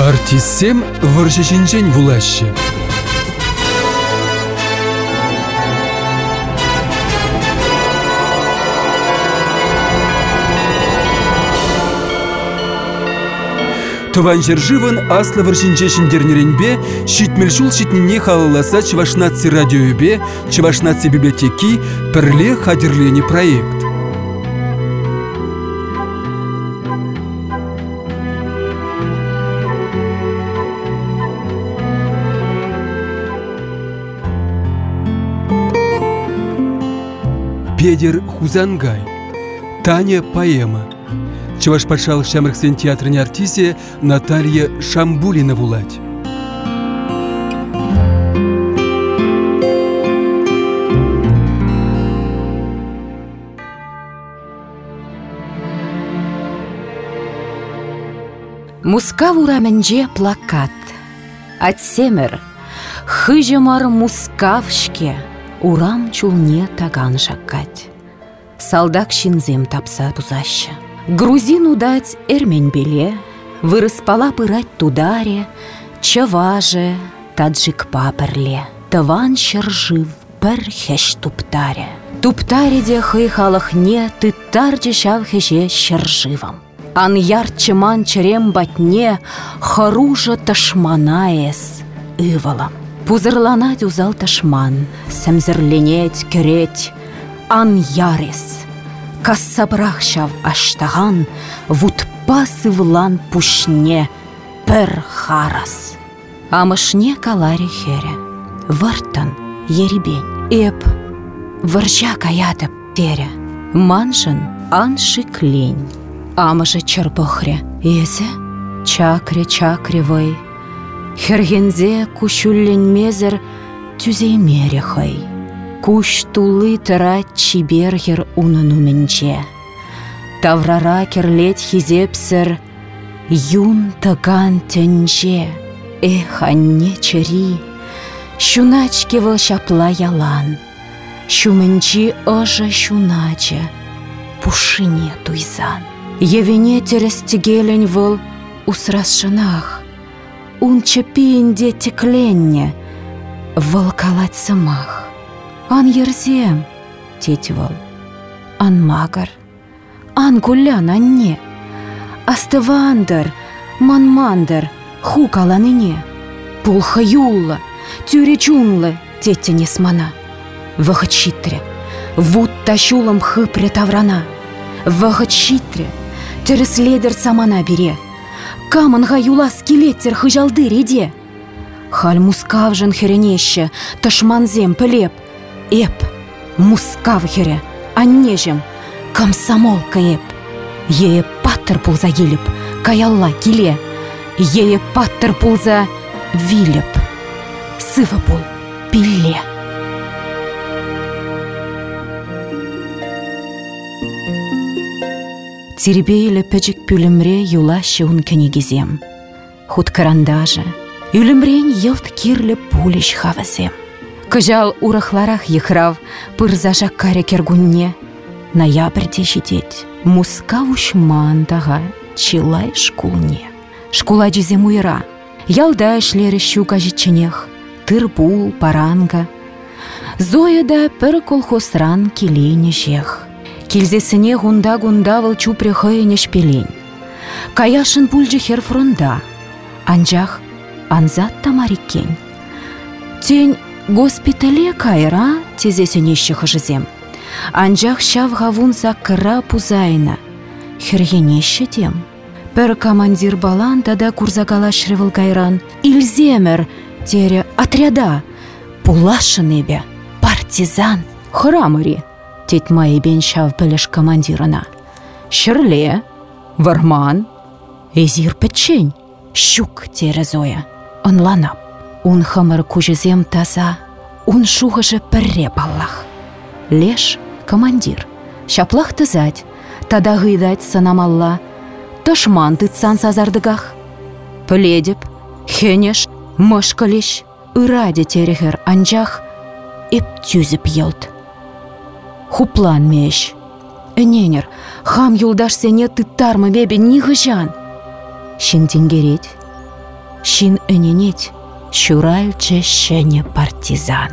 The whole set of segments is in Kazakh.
Артиссем варжешінжен вулаще. Тыван жыржывын аслы варшинче шиндернеренбе щитмельшул щитнине халаласа Чывашнатси радиоюбе, Чывашнатси библиотеки пірле хадерлене проект. Педер Хузангай. Таня поэма. Чываш патшалық Шамрыксен театрыне артисе Наталья Шамбулина вулать. Муска вураменже плакат. Атсемер, хыжымар мускавшке, урам чулне таган шаккать. Салдак шинзем тапса тузаща. Грузин удать эрмень беле, вырыспала пырать тударе, чаваже, таджик паперле, таван шыржив пір хеш туптаре. Туптаре де не ты тарже шав хеше. Ан яр чыман черем батне харужа ташманаес ывалам. Пузырланать узал ташман, сәмзірленет керет, ан ярес. Кассабрах шав аштаған, вутпа сывлан пушне пір харас. Амышне калари хере, вартан еребень, эп, варжа каятып пере, манжын анши клень. Амыжы чырпăхрре, эсе чакре чакре вăй, Хергензе кущулленмезір түзеймере хăй. Куш тулы тыра чибергер унынуменче. Таврара керлет хизепсір, юн тăган тенче. Эх, анне чăри, Шуначке вăл çапла ялан. Шумменнчи ыжа шуначе, пушине туйзан. Евене терестігелень вăл усрасшынах. унча пиенде текленне, волкалать самах. Ан ерзем, тетивал, ан магар, ан гулян анне, астывандар, манмандар, хукаланыне, пулха юлла, тюречунла, тетя несмана, вахачитре, вут тащулам хы претаврана, вахачитре, терес ледер самана бере, Камынға юла скелеттер хыжалды реде. Халь мускавжын херенеще, ташманзем пілеп. Эп, мускав хере, аннежем, комсомолка эп. Ее паттыр пулза еліп, каялла келе. Ее паттыр пулза виліп. Сывы. Тирбейлі пәчік пүлімре юла шеун кенегізем. Худ карандажа, үлімрен елт кирлі пуліш хавасем. Кыжал урахларах ехрав пырзаша каря кергунне. Ноябрьде жидеть, муска ушмандаға чилай шкулне. Шкула жезем уйра, ялда ішлері щука житченех, тыр пул, паранга. Зоя да пір колхозран келене жех. Килзесіне гунда-гунда выл чупре хыйне шпелень. Каяшын пульжы хер фронда. Анжах анзат тамариккен. Тень госпитале кайра тезесіне хыжызем. Анжах шав гавун за кыра пузайна. Хергенеші дем. Пір командир балан тада курзагала шревыл кайран. Ильземер, тере отряда. Пулашын партизан. Храмыри тет бен шав піліш командирына. Шырле, варман, эзир пітчен, щук тері зоя, ынланап. Ун хымыр күжізем таза, ун шуғыжы пірре баллах. Леш командир, шаплах тызать, тада гыдать санамалла, тышман тытсан сазардыгах. Піледіп, хенеш, мышкалеш, ыраде терехер анжах, эп тюзіп елт. Хуплан меш. Эненер, хам юлдаш сене тыттармы бебе нихыжан. Шинтенгереть. шин өненет, Шуральче шене партизан.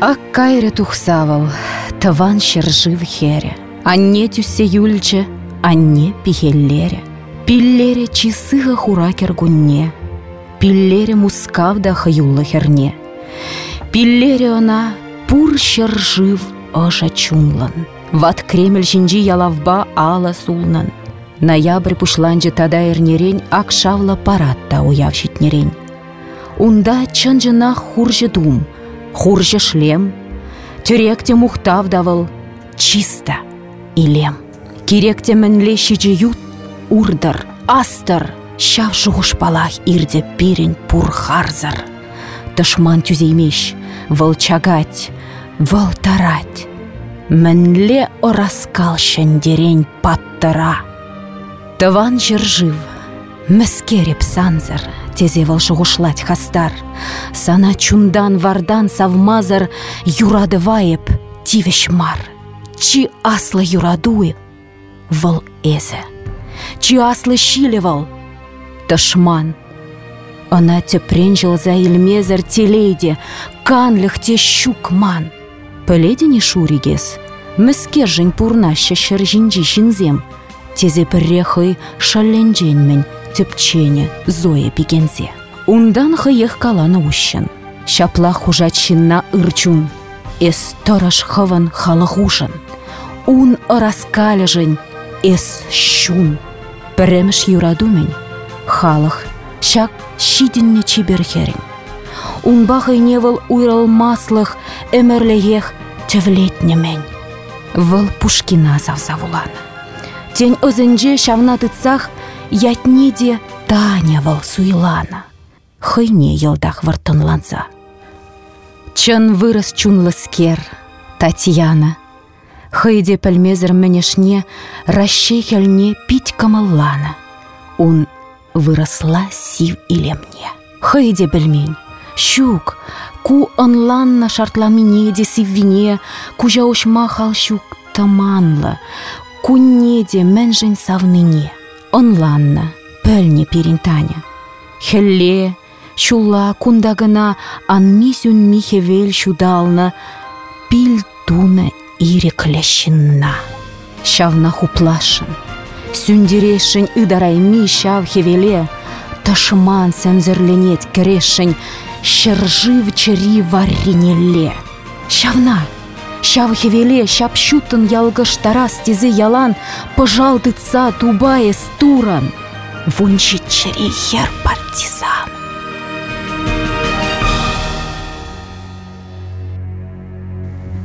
Ак кайры тухсавал, тыван шыржив хере. Анне тюссе юльче, анне пихеллере. Пиллере чисыға хуракер гунне. Пиллере мускавда хаюллы херне. Пиллере она пур шыржив ыжа чунлан. Ват Кремль жинжи ялавба ала сулнан. Ноябрь пушланжы тада эрнерен ак шавла паратта уяв шитнерен. Унда чынжына хуржы дум, хуржы шлем, тюректе мухтав давыл, чисто илем. Керекте мінле шичі ют, урдар, астыр, шав шуғыш палах ирде пирен пур харзар. Тышман тюзеймеш, волчагать, волтарать. Мінле ораскал шендерен паттыра. Тыван жыржив, Мәскереп санзыр, тезе шуғышлать хастар. Сана чундан вардан савмазыр, юрады вайып, тивеш мар. Чи аслы юрадуы, выл эзі. Чи аслы шилевал, тышман. Она тепрен жылза илмезір телейде, канлых те щукман. Піледіне шуригес, мүскер жын пурнаща шыр жинжи жинзем, тезе піррехы шалленженмен тепчене зоя пигензе. Ундан хыех каланы ущын. Шапла хужачинна ырчун. Эс тораш хыван халыхушын. Ун ыраскалежын, эс щун. Піремш юрадумен, халық шак шидінне чиберхерін. Унба невыл уйралмаслых эмерлеех тевлетнемен. Выл Пушкина завзавулана. Тень озенже шавна тыцах ятнеде Таня выл суйлана. Хыйне йылдах вартынланса. Чын вырос чунлыскер, Татьяна. Хыйде пәлмезір мінешне Ращей хелне пить камаллана. Ун выросла сив илемне. Хыйде білмень, щук, ку онланна шартламине сив вине, ку жаушма хал щук таманлы, куннеде мэнжін савныне. Онланна, пөлне перинтаня. Хелле, шула кундагына анми сүнми хевел шудална, пил туна ире клещинна. Шавна хуплашын, сүндерешін ыдарайми шав хевеле, ташман сәмзірленет керешін, шыржив чыри варринелле. Шавна, Шав хевеле, шап щутын ялгыш тарас тизе ялан, пожалтыца тубае стуран. Вунчи чери хер партизан.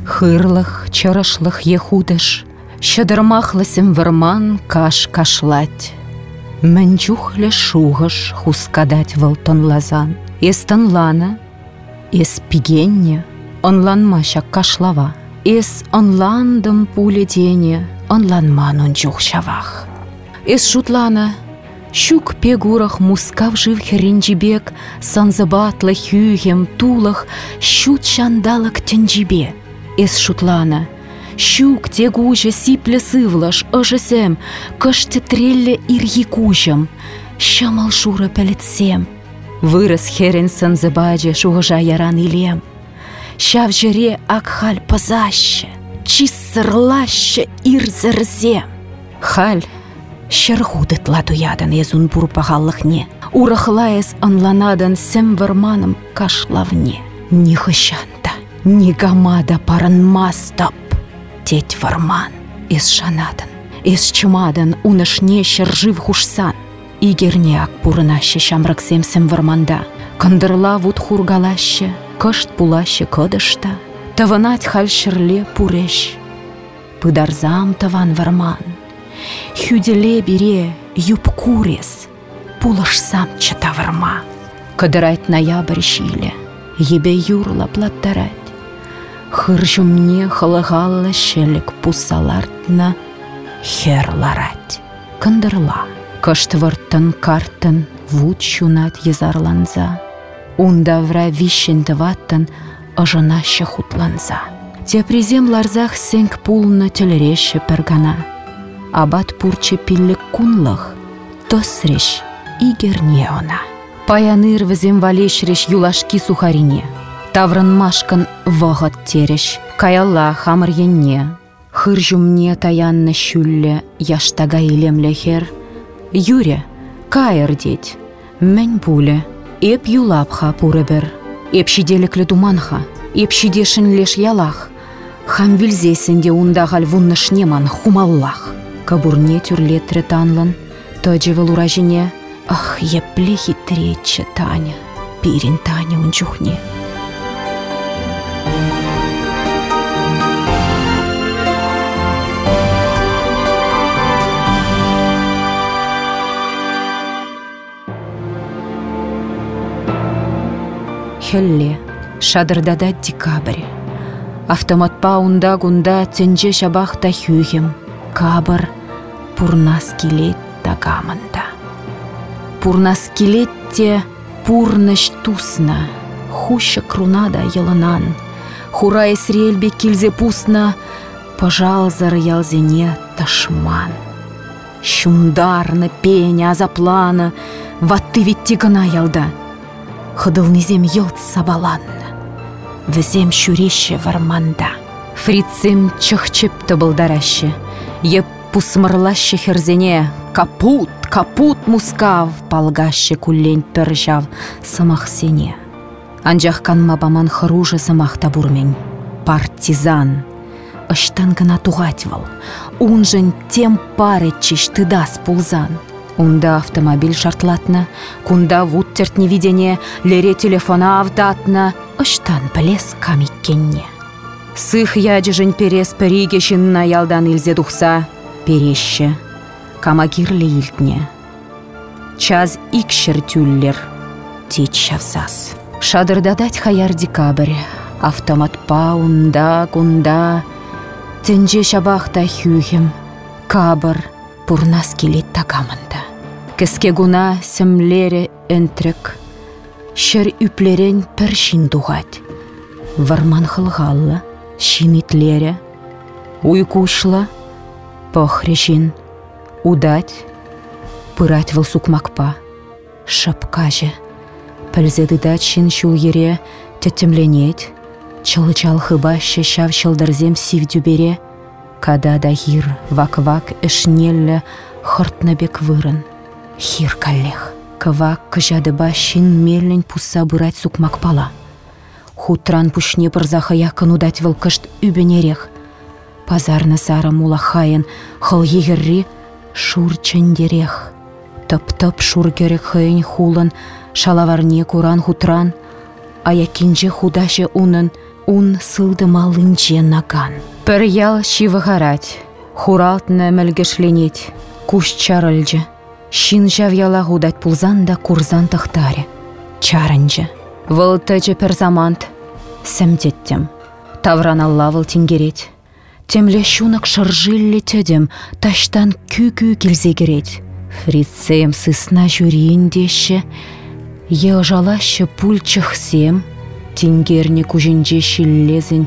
Хырлых, чарашлых ехудыш, Щадырмахлысым вырман каш кашлать. Мэнчухле шугаш хускадать вылтон лазан. Эстан лана, эс пигенне, онланма щак кашлава. Эс онландым пуле дене, онланман он жух шавах. Эс шутлана, Щук пегурах мускав жив херенжибек, санзабатлы хюхем тулах, щут шандалак тенжибе. Эс шутлана, щук тегуже сипле сывлаш, ожесем, кыште трелле ирги кужам, щамал шура пелетсем. Вырос херен санзабаджа шугажа яран илем. Шав жире халь пазаще, чиссырлаще ирзірзе. Халь шырғудыт ладуядан езун бурпағаллықне. Урахлаес анланадан сем варманым кашлавне. Ни хышанда, ни гамада мастап. Теть варман, из шанадан, из чумадан унышне шыржив хушсан. Игерне ак пурынаще шамраксем сем варманда. Кандырла вуд хургалаще, кышт пулаще кыдышта, Таванать хальшырле пуреш. Пыдарзам таван варман. Хюделе бире юп курес, сам чыта варма. Кыдырать ноябрь шиле, ебе юрла платтарать. Хыржу мне халыгалла шелік пусалартна херларать. Кындырла, кышт вырттын картын вуд шунат езарланза. Ундавра вишенді ваттын ыжынашы хутланса. Те призем ларзах сенк пулны тілереші піргана. абат пурче пиллік кунлық, тосреш игерне она. Паяныр візем валешреш юлашки сухарине. Таврын машкан вағыт тереш, каялла хамыр енне. Хыр жумне таянны шүлле яштага илемле хер. Юре, кайыр деть, мән пуле, эп юлапха пуры бір. Шиделіклі думанха, эп шидешін леш ялах. Хам вилзесінде ундағал вуннышнеман хумаллах. Кабурне тюрлетрі танлан, тăджевыл уражине, ах, епле хитречче Таня, пирин Таня унчухне. Хелле, шадырдада декабрь. Автоматпа унда гунда тенже шабахта хюхем. Кабыр пурнас келет тагамында. Пурнас келетте пурныш тусна. Хуща крунада йылынан. Хура эсрелбе килзе пусна. Пожалзар ялзене ташман. Шумдарны пеня азапланы. Ватты витти гына ялда. Хыдылнызем йылт сабаланны. Візем шүреше варманда. Фрицем чықчып тыбылдарашы. Еп пусмырлашы херзене. Капут, капут мускав, палгашы куллен піржав сымақ сене. Анжақ канма баман хыружы сымақ табурмен. Партизан. Ыштан гына туғатвал. Унжын тем паретчиш тыдас пулзан. Унда автомобиль шартлатна, кунда вуттерть невидение, лере телефона авдатна, ыштан пілес камиккенне. Сых ядежін перес перигешін ялдан илзе тухса, переші, камагирлі илтне. Чаз икшір тюллер, тет шавсас. Шадырдадать хаяр декабрь, автоматпа унда, кунда, тенже шабахта хюхем, кабыр, пурнас келет. Кіске гуна сімлері энтрек, шыр үплерен пір шин дуғат. Варман хылғаллы, шин итлері, уйкушла, похрешин, удать, пырать выл сукмакпа, шапкаже. Пілзедідат шин шул ере теттемленет, чыл-чал хыбаще шав шылдырзем сивдюбере, када да хир вак-вак эшнеллі хыртнабек вырын. Хир каллех, кывак кыжадыба шин меллен пусса бұрать сукмакпала. Хутран пушне пырзаха якын удать выл кышт үбенерех. Пазарны сары мула хайын хыл егерри шур чендерех. Тып-тып шур керек хайын хулын, шалаварне куран хутран, а якинже худаше унын, ун сылды малынче наган. Пір ял шивығарать, хуралтны мәлгешленет, куш чарылжы. Шин жав яла худать пулзан да курзан тахтаре. Чарынжы. Выл тәжі пір замант. Сәмдеттім. Тавран алла выл тенгерет. Темле шунак шыржилли тедем, таштан күй-күй келзе керет. Фрицем сысна жүрейін деші, Е жалашы пул чықсем, тенгерне күжінже шиллезін,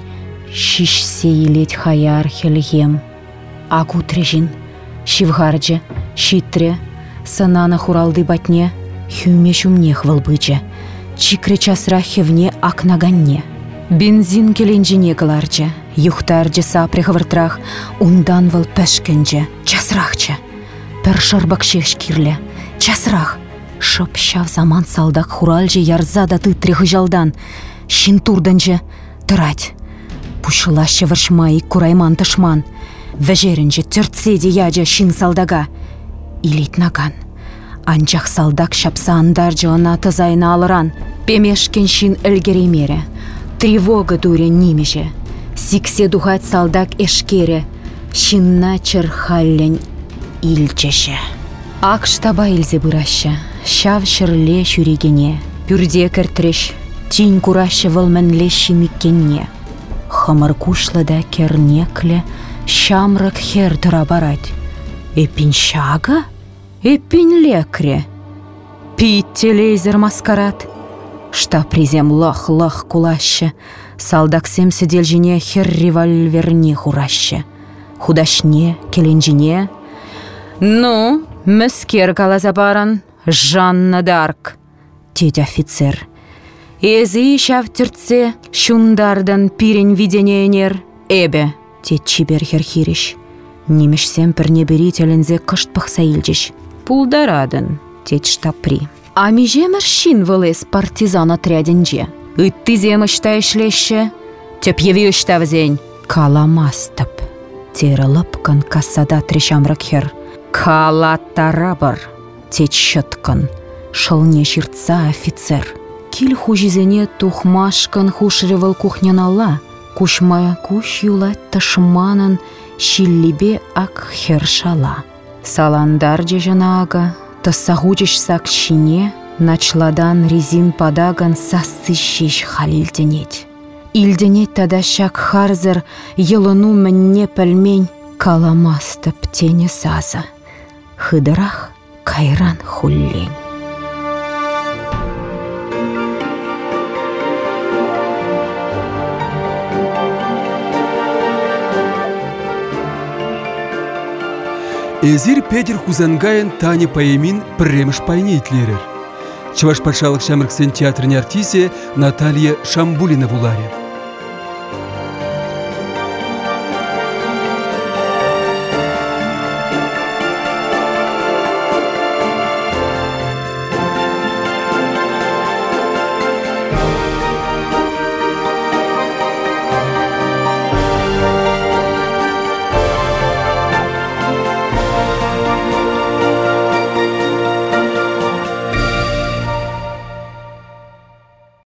шишсе хаяр хелгем. Аку трежін, шивгаржы, шитре, санана хуралды батне, хюме шумнех вылбычы, чикре часра хевне акнаганне. Бензин келенжіне кыларчы, юхтаржы сапре хывыртрах, ундан выл пәшкенже, часрахчы. Пір шырбак шешкирле, часрах, Шып шав заман салдак хуральжы ярза да тытре хыжалдан. Шин турданжы тырать. Пушылашы курайман тышман. Вәжерінжі тіртседе яжа шин салдага. Илет наган. Анчах салдак шапса андаржы ына тызайна алыран. Пемешкен шин ілгеремере. Тревога дуре нимеже. Сиксе духать салдак эшкере. Шинна чырхаллен илчеше. Ак штаба илзе бұраща. Шав шырле шүрегене. Пюрде кіртреш. Тин кураща вылмәнле шимиккенне. Хымыр кушлыда кернекле. Шамрак хер тұра барать. Эпин шага? Эпин лекре. Пит телейзер маскарат. Шта призем лах-лах кулаще. Салдак сем сиделжине хер револьверне хураща. Худашне, келенжине, Ну, мүскер каласа баран, Жанна Дарк, деді офицер. Езі шафтіртсе, шундардан пирен видененер, эбе, дед чибер херхириш. Немешсем пірне берителінзе кышт пақса илжіш. Пулдарадын, дед штапри. А межемір шин партизан отрядінже. Үтті земышта ішлеші, теп еві үштавзень. Каламастып. Тері лыпкын кассада трешамрак хер. Кала тарабыр, тет шыткын. Шылне жиртса офицер. Кил хужизене тухмашкын хушревыл кухнянала. Кушмая куш юлать ташманын шиллибе ак хершала. Саландар жежанага, тăссагучеш сак шине, начладан резин падаган сассыщиш халилденет. Илденет тада шак харзыр йылыну мінне пілмень каламасты птене сазы. Хыдырах кайран хуллен. Эзир Петер хузангайын тани паемин премш пайнейтлерер. Чываш патшалық шамырксен театрын артисе Наталья Шамбулина вуларе.